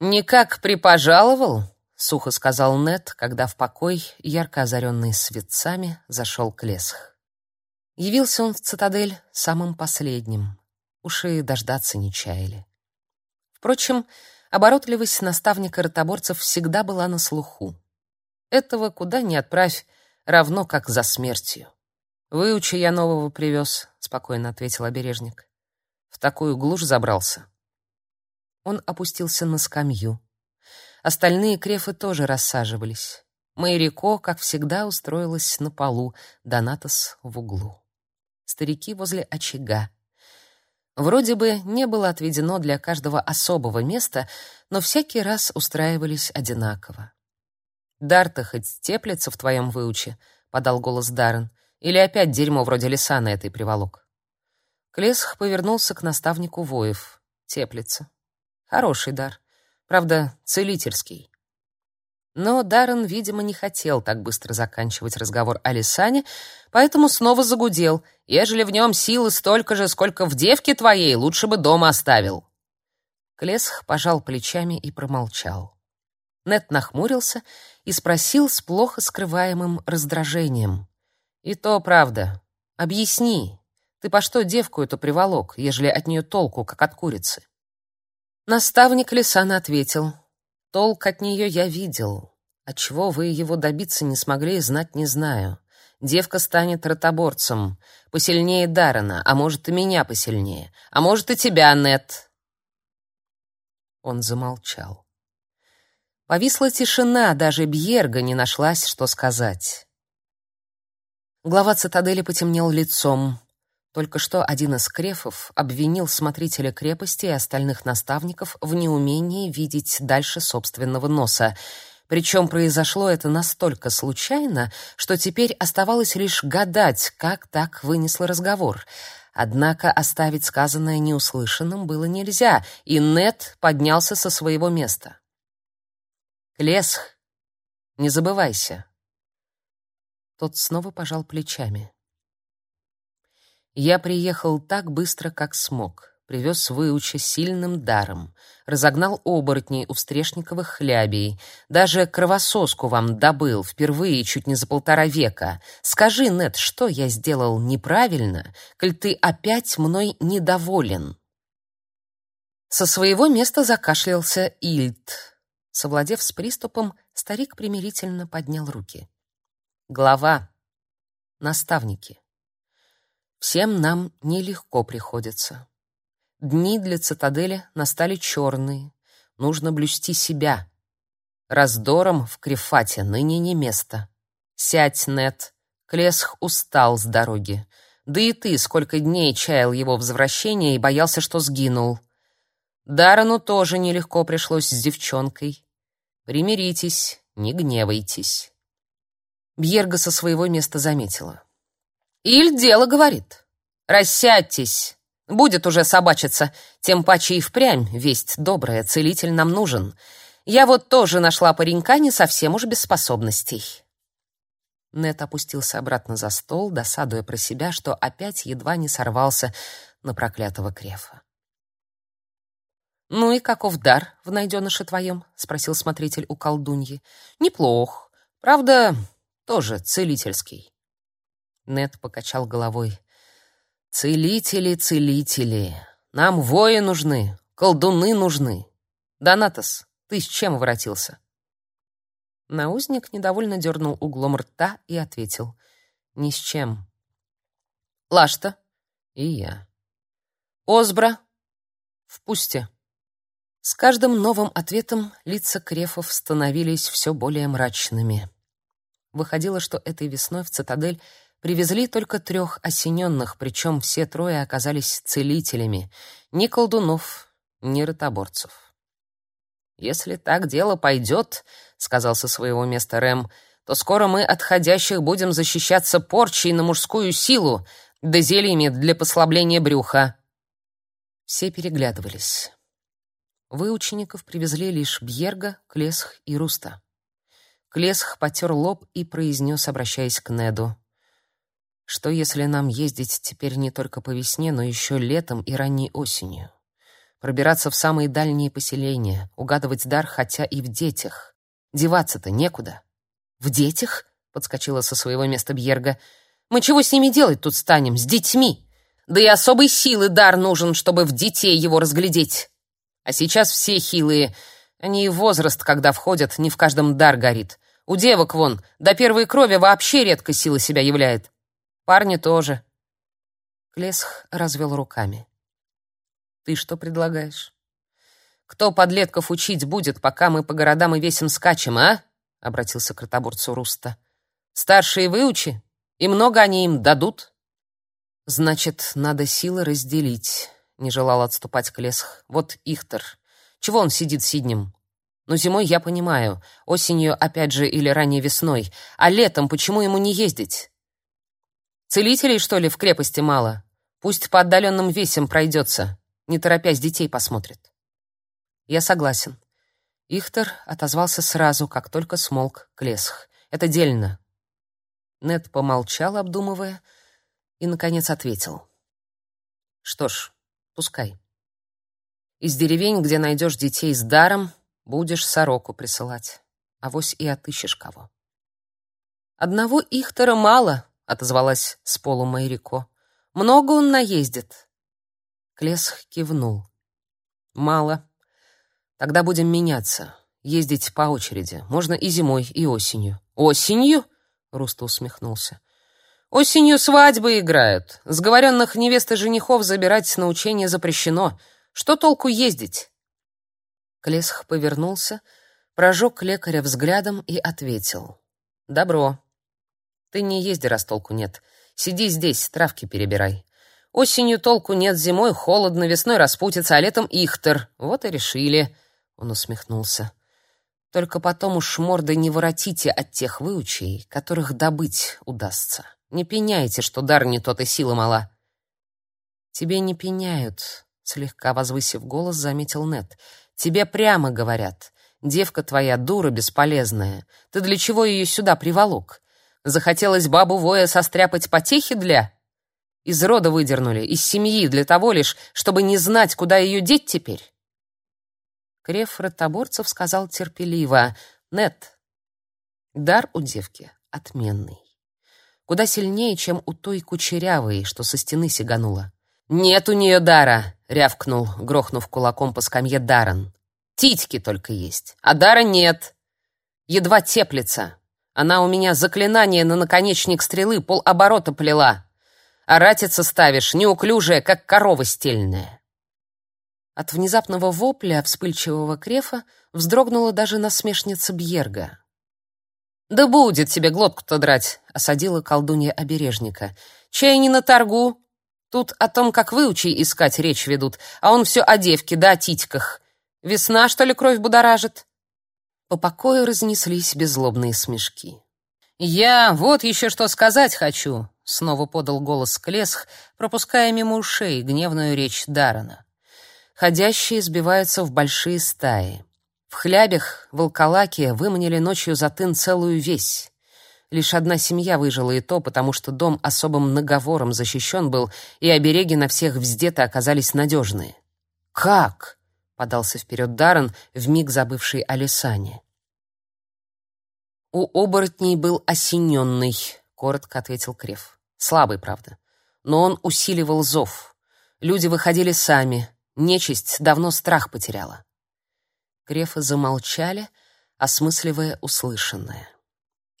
«Никак припожаловал?» — сухо сказал Нет, когда в покой, ярко озаренный светцами, зашел Клесх. Явился он в цитадель самым последним. Уши дождаться не чаяли. Впрочем, оборотливость наставника ротоборцев всегда была на слуху. Этого куда ни отправь, равно как за смертью. «Выучи, я нового привез», — спокойно ответил обережник. «В такую глушь забрался». Он опустился на скамью. Остальные крефы тоже рассаживались. Майрико, как всегда, устроилась на полу, Донатос в углу. Старики возле очага. Вроде бы не было отведено для каждого особого места, но всякий раз устраивались одинаково. «Дар-то хоть теплится в твоем выуче», — подал голос Даррен. «Или опять дерьмо вроде леса на этой приволок?» Клесх повернулся к наставнику воев. «Теплится. Хороший дар. Правда, целительский. Но Даррен, видимо, не хотел так быстро заканчивать разговор о Лисане, поэтому снова загудел. «Ежели в нем силы столько же, сколько в девке твоей, лучше бы дома оставил». Клесх пожал плечами и промолчал. Нет нахмурился и спросил с плохо скрываемым раздражением. «И то правда. Объясни, ты по что девку эту приволок, ежели от нее толку, как от курицы?» Наставник Лисана ответил: "Толк от нее я видел. От чего вы его добиться не смогли, знать не знаю. Девка станет ротоборцем, посильнее Дарана, а может и меня посильнее, а может и тебя, Нет". Он замолчал. Повисла тишина, даже Бьерга не нашлась, что сказать. Глава цитадели потемнел лицом. Только что один из крефов обвинил смотрителя крепости и остальных наставников в неумении видеть дальше собственного носа. Причем произошло это настолько случайно, что теперь оставалось лишь гадать, как так вынесло разговор. Однако оставить сказанное неуслышанным было нельзя, и Нет поднялся со своего места. «Клесх, не забывайся». Тот снова пожал плечами. Я приехал так быстро, как смог. Привез выуча сильным даром. Разогнал оборотней у Встрешниковых хлябей. Даже кровососку вам добыл впервые чуть не за полтора века. Скажи, Нет, что я сделал неправильно, коль ты опять мной недоволен?» Со своего места закашлялся Ильд. Совладев с приступом, старик примирительно поднял руки. «Глава. Наставники. Всем нам нелегко приходится. Дни для цитадели настали черные. Нужно блюсти себя. Раздором в Крефате ныне не место. Сядь, Нет. Клесх устал с дороги. Да и ты сколько дней чаял его возвращения и боялся, что сгинул. Дарану тоже нелегко пришлось с девчонкой. Примиритесь, не гневайтесь. Бьерга со своего места заметила. Иль дело говорит. Рассядьтесь. Будет уже собачиться. Тем паче и впрямь весть добрая, целитель нам нужен. Я вот тоже нашла паренька не совсем уж без способностей. Нет опустился обратно за стол, досадуя про себя, что опять едва не сорвался на проклятого крефа. «Ну и каков дар в найденыше твоем?» — спросил смотритель у колдуньи. «Неплох. Правда, тоже целительский». Нед покачал головой. Целители, целители. Нам вои нужны, колдуны нужны. Донатос, ты с чем воротился? Наузник недовольно дернул углом рта и ответил: "Ни с чем". Лашта и я. Озбра в. С каждым новым ответом лица крефов становились все более мрачными. Выходило, что этой весной в цитадель Привезли только трех осененных, причем все трое оказались целителями. Ни колдунов, ни ротоборцев. «Если так дело пойдет, — сказал со своего места Рэм, — то скоро мы отходящих будем защищаться порчей на мужскую силу, да зельями для послабления брюха». Все переглядывались. Выучеников привезли лишь Бьерга, Клесх и Руста. Клесх потер лоб и произнес, обращаясь к Неду. Что если нам ездить теперь не только по весне, но еще летом и ранней осенью? пробираться в самые дальние поселения, угадывать дар хотя и в детях. Деваться-то некуда. В детях? подскочила со своего места Бьерга. Мы чего с ними делать тут станем, с детьми? Да и особой силы дар нужен, чтобы в детей его разглядеть. А сейчас все хилые. Они и возраст, когда входят, не в каждом дар горит. У девок вон до первой крови вообще редко сила себя являет. Парни тоже. Клесх развел руками. Ты что предлагаешь? Кто подлетков учить будет, пока мы по городам и весим скачем, а? обратился к ротоборцу Руста. Старшие выучи, и много они им дадут. Значит, надо силы разделить, не желал отступать Клесх. Вот Ихтер. Чего он сидит сиднем? Но зимой я понимаю, осенью опять же или ранней весной, а летом почему ему не ездить? Целителей, что ли, в крепости мало? Пусть по отдаленным весям пройдется, не торопясь детей посмотрит. Я согласен. Ихтер отозвался сразу, как только смолк Клесх. Это дельно. Нед помолчал, обдумывая, и наконец ответил: Что ж, пускай. Из деревень, где найдешь детей с даром, Будешь сороку присылать, а вось и отыщешь кого. Одного Ихтера мало, отозвалась с полу Майрико. Много он наездит. Клесх кивнул. Мало. Тогда будем меняться, ездить по очереди. Можно и зимой, и осенью. Осенью? Руста усмехнулся. Осенью свадьбы играют. Сговоренных невест и женихов забирать на учение запрещено. Что толку ездить? Клесх повернулся, прожег лекаря взглядом и ответил. «Добро. Ты не езди, раз толку нет. Сиди здесь, травки перебирай. Осенью толку нет, зимой холодно, весной распутится, а летом ихтер. Вот и решили». Он усмехнулся. «Только потом уж морды не воротите от тех выучей, которых добыть удастся. Не пеняйте, что дар не тот и сила мала». «Тебе не пеняют», — слегка возвысив голос, заметил Нет. Тебе прямо говорят: девка твоя дура бесполезная. Ты для чего ее сюда приволок? Захотелось бабу воя состряпать потехи для? Из рода выдернули, из семьи для того лишь, чтобы не знать, куда ее деть теперь. Креф ротоборцев сказал терпеливо: "Нет. Дар у девки отменный. Куда сильнее, чем у той кучерявой, что со стены сиганула. «Нет у нее дара!» — рявкнул, грохнув кулаком по скамье Даран. «Титьки только есть, а дара нет. Едва теплится. Она у меня заклинание на наконечник стрелы полоборота плела. А ратица ставишь, неуклюжая, как корова стельная». От внезапного вопля вспыльчивого крефа вздрогнула даже насмешница Бьерга. «Да будет тебе глотку-то драть!» — осадила колдунья обережника. «Чай не на торгу, Тут о том, как выучи искать, речь ведут, а он все о девке да о титьках. Весна, что ли, кровь будоражит?» По покою разнеслись беззлобные смешки. «Я вот еще что сказать хочу», — снова подал голос Клесх, пропуская мимо ушей гневную речь Дарана. Ходящие сбиваются в большие стаи. В хлябях волколаки выманили ночью за тын целую весь. Лишь одна семья выжила и то, потому что дом особым наговором защищен был, и обереги на всех вздеты оказались надежные. «Как?» — подался вперед Даррен, вмиг забывший о Лисане. «У оборотней был осененный», — коротко ответил Крев. «Слабый, правда. Но он усиливал зов. Люди выходили сами. Нечисть давно страх потеряла». Крефы замолчали, осмысливая услышанное.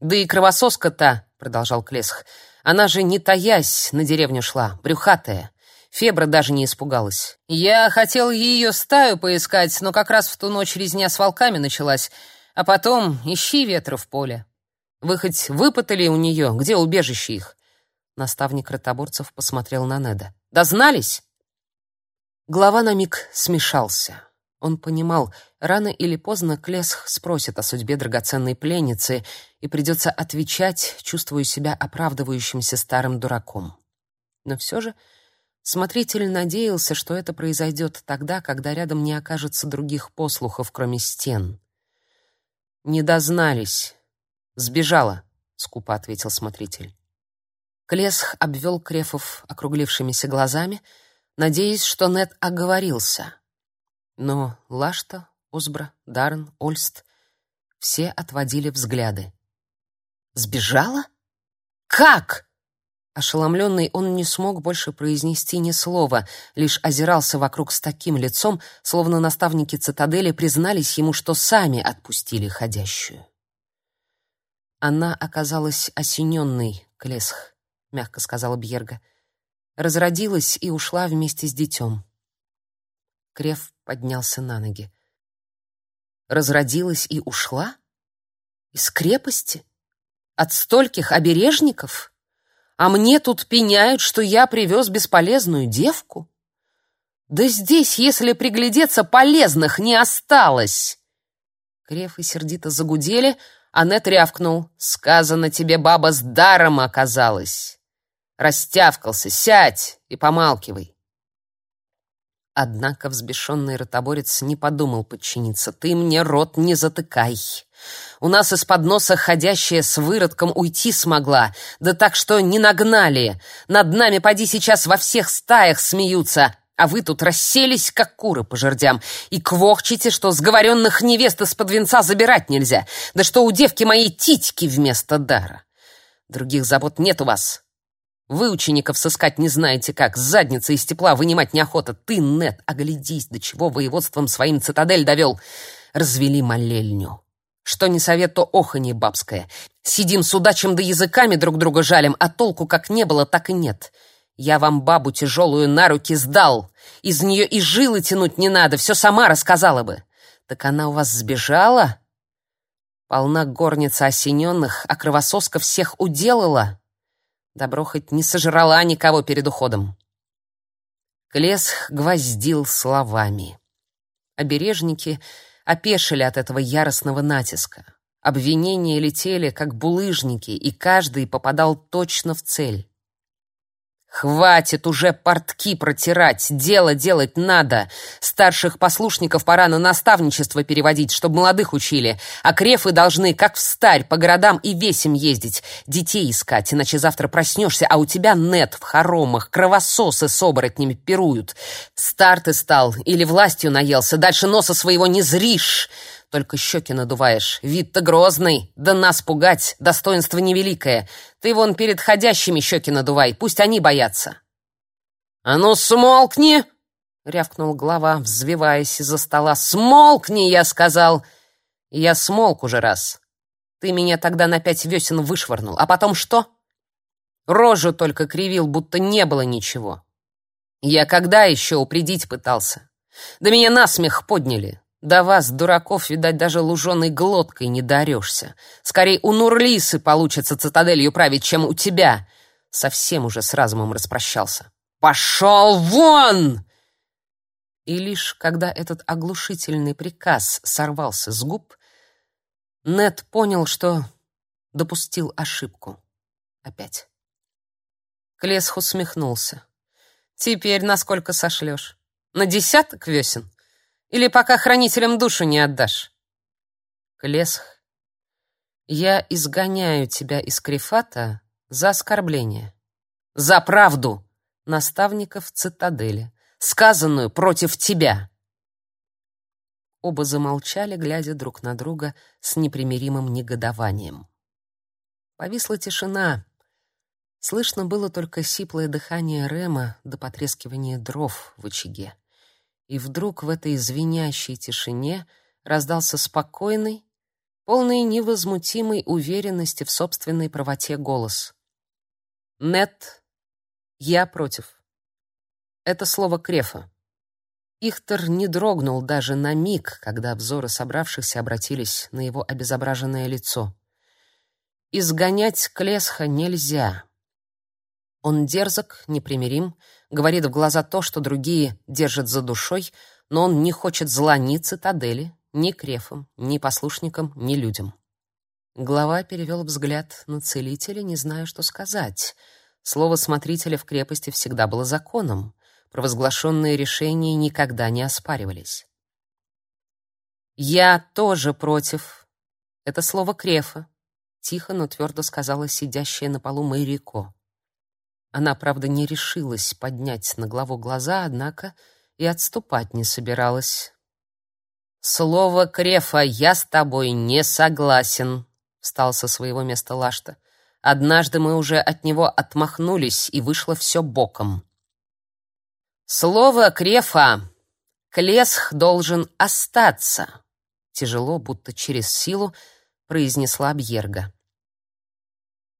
Да и кровососка-то, продолжал Клесх, она же не таясь на деревню шла, брюхатая. Фебра даже не испугалась. Я хотел ее стаю поискать, но как раз в ту ночь резня с волками началась, а потом ищи ветра в поле. Вы хоть выпытали у нее, где убежище их? Наставник ротоборцев посмотрел на Неда. Дознались? Глава на миг смешался. Он понимал, рано или поздно Клесх спросит о судьбе драгоценной пленницы, и придется отвечать, чувствуя себя оправдывающимся старым дураком. Но все же смотритель надеялся, что это произойдет тогда, когда рядом не окажется других послухов, кроме стен. «Не дознались. Сбежала», — скупо ответил смотритель. Клесх обвел Крефов округлившимися глазами, надеясь, что Нет оговорился — Но Лашта, Озбра, Даррен, Ольст — все отводили взгляды. «Сбежала? Как?» Ошеломленный, он не смог больше произнести ни слова, лишь озирался вокруг с таким лицом, словно наставники цитадели признались ему, что сами отпустили ходящую. Она оказалась осененной, Клесх, мягко сказала Бьерга. Разродилась и ушла вместе с детем. Крев поднялся на ноги. Разродилась и ушла? Из крепости? От стольких обережников? А мне тут пеняют, что я привез бесполезную девку? Да здесь, если приглядеться, полезных не осталось. Крев и сердито загудели, а Нет рявкнул. «Сказано тебе, баба, с даром оказалась!» Растявкался. «Сядь и помалкивай!» Однако взбешенный ротоборец не подумал подчиниться. «Ты мне рот не затыкай!» У нас из-под носа ходящая с выродком уйти смогла, да так что не нагнали. Над нами поди сейчас во всех стаях смеются, а вы тут расселись, как куры по жердям, и квохчите, что сговоренных невест из-под венца забирать нельзя, да что у девки моей титьки вместо дара. Других забот нет у вас. Вы учеников сыскать не знаете как, с задницы из тепла вынимать неохота. Ты, Нет, оглядись, до чего воеводством своим цитадель довел. Развели молельню. Что не совет, то оханье бабское. Сидим судачим да языками друг друга жалим, а толку как не было, так и нет. Я вам бабу тяжелую на руки сдал. Из нее и жилы тянуть не надо, все сама рассказала бы. Так она у вас сбежала? Полна горница осененных, а кровососка всех уделала. Добро хоть не сожрала никого перед уходом. Клесх гвоздил словами. Обережники опешили от этого яростного натиска. Обвинения летели, как булыжники, и каждый попадал точно в цель. Хватит уже портки протирать, дело делать надо. Старших послушников пора на наставничество переводить, чтобы молодых учили. А крефы должны, как в старь, по городам и весим ездить, детей искать, иначе завтра проснешься, а у тебя нет в хоромах, кровососы с оборотнями пируют. Стар ты стал или властью наелся, дальше носа своего не зришь. Только щеки надуваешь. Вид-то грозный. Да нас пугать. Достоинство невеликое. Ты вон перед ходящими щеки надувай. Пусть они боятся. «А ну, смолкни!» — рявкнул глава, взвиваясь из-за стола. «Смолкни!» — я сказал. «Я смолк уже раз. Ты меня тогда на пять весен вышвырнул. А потом что?» Рожу только кривил, будто не было ничего. Я когда еще упредить пытался? Да меня насмех подняли. До вас, дураков, видать, даже луженой глоткой не дарешься. Скорее, у Нурлисы получится цитаделью править, чем у тебя. Совсем уже с разумом распрощался. «Пошел вон!» И лишь когда этот оглушительный приказ сорвался с губ, Нед понял, что допустил ошибку. Опять. Клесх усмехнулся. «Теперь насколько сошлешь? На десяток весен?» Или пока хранителям душу не отдашь? Клесх, я изгоняю тебя из Крифата за оскорбление. За правду наставников цитадели, сказанную против тебя. Оба замолчали, глядя друг на друга с непримиримым негодованием. Повисла тишина. Слышно было только сиплое дыхание Рема до потрескивания дров в очаге. И вдруг в этой звенящей тишине раздался спокойный, полный невозмутимой уверенности в собственной правоте голос. «Нет, я против». Это слово Крефа. Ихтер не дрогнул даже на миг, когда взоры собравшихся обратились на его обезображенное лицо. Изгонять Клесха нельзя. Он дерзок, непримирим, говорит в глаза то, что другие держат за душой, но он не хочет зла ни цитадели, ни крефам, ни послушникам, ни людям. Глава перевел взгляд на целителя, не зная, что сказать. Слово смотрителя в крепости всегда было законом. Провозглашенные решения никогда не оспаривались. «Я тоже против». Это слово крефа. Тихо, но твердо сказала сидящая на полу Мэрико. Она, правда, не решилась поднять на главу глаза, однако и отступать не собиралась. Слово Крефа, я с тобой не согласен, встал со своего места Лашта. Однажды мы уже от него отмахнулись, и вышло все боком. Слово Крефа. Клесх должен остаться. Тяжело, будто через силу, произнесла Бьерга.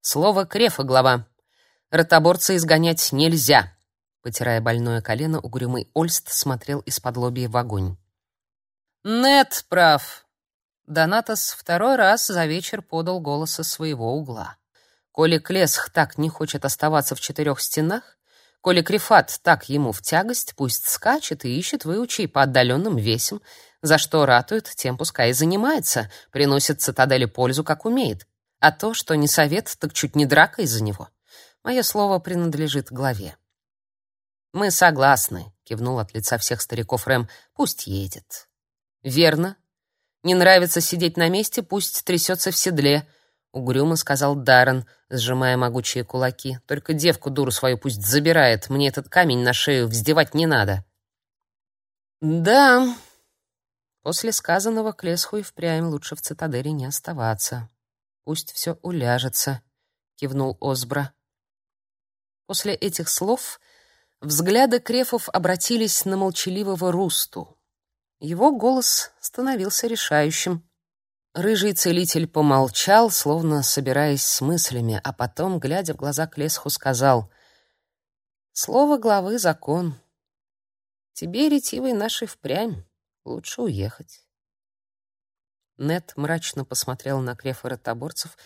Слово Крефа, глава. Ротоборца изгонять нельзя. Потирая больное колено, угрюмый Ольст смотрел из-под лобья в огонь. Нет, прав. Донатос второй раз за вечер подал голос из своего угла. Коли Клесх так не хочет оставаться в четырех стенах, коли Крифат так ему в тягость, пусть скачет и ищет выучей по отдаленным весям, за что ратует, тем пускай и занимается, приносит цитадели пользу, как умеет. А то, что не совет, так чуть не драка из-за него. Мое слово принадлежит главе. Мы согласны, кивнул от лица всех стариков Рэм. Пусть едет. Верно. Не нравится сидеть на месте, пусть трясется в седле, угрюмо сказал Даррен, сжимая могучие кулаки. Только девку дуру свою пусть забирает, мне этот камень на шею вздевать не надо. Да. После сказанного к Лесху и впрямь лучше в цитадели не оставаться. Пусть все уляжется, кивнул Озбра. После этих слов взгляды крефов обратились на молчаливого Русту. Его голос становился решающим. Рыжий целитель помолчал, словно собираясь с мыслями, а потом, глядя в глаза Клесху, сказал: "Слово главы закон. Тебе, ретивый нашей впрямь, лучше уехать". Нет мрачно посмотрел на крефа ротоборцев,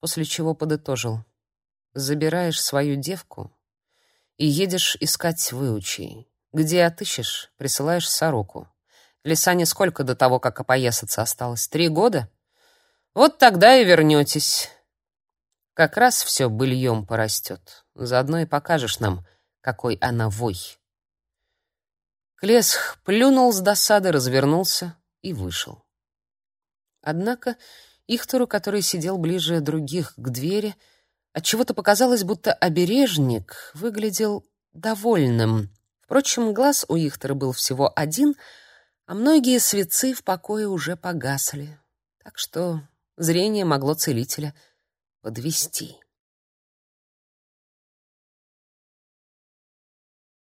после чего подытожил: "Забираешь свою девку и едешь искать выучей. Где отыщешь, присылаешь сороку. Лисане сколько до того, как опоясаться осталось? Три года? Вот тогда и вернетесь. Как раз все быльем порастет. Заодно и покажешь нам, какой она вой. Клесх плюнул с досады, развернулся и вышел. Однако Ихтору, который сидел ближе других к двери, отчего-то показалось, будто обережник выглядел довольным. Впрочем, глаз у Ихтора был всего один — а многие свецы в покое уже погасли, так что зрение могло целителя подвести.